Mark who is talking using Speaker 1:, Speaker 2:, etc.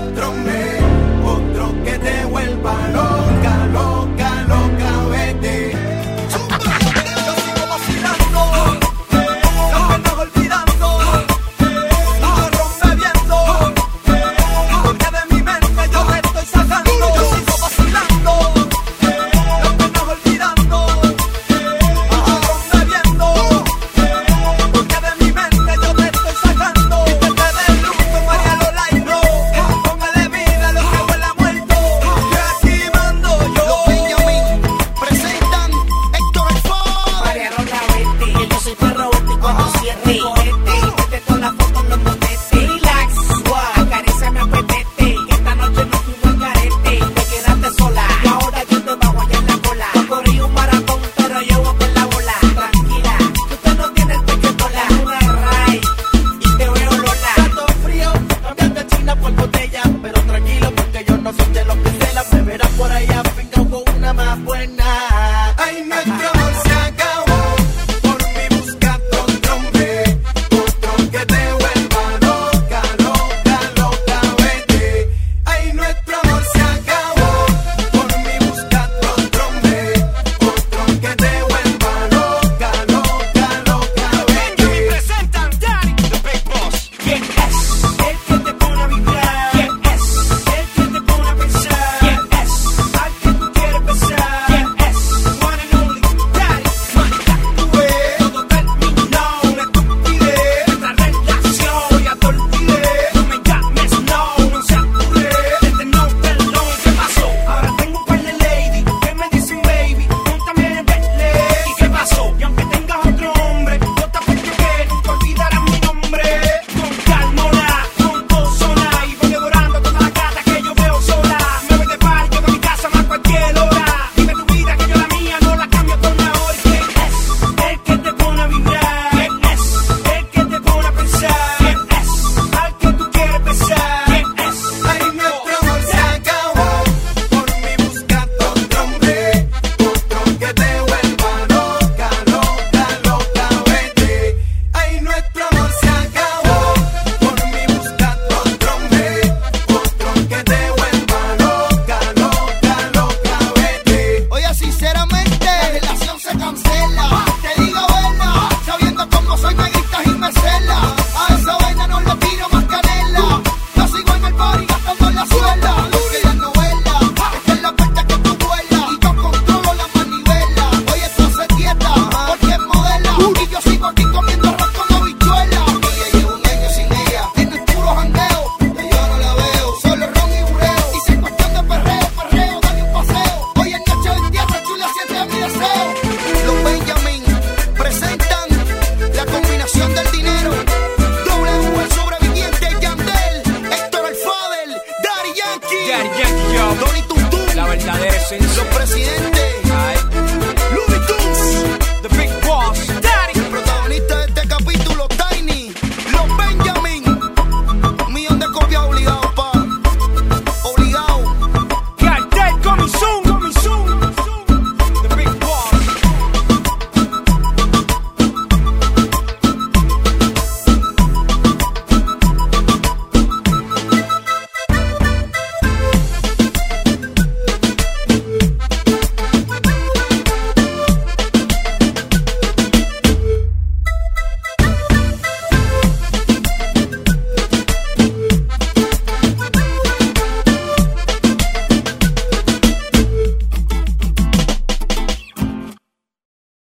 Speaker 1: otro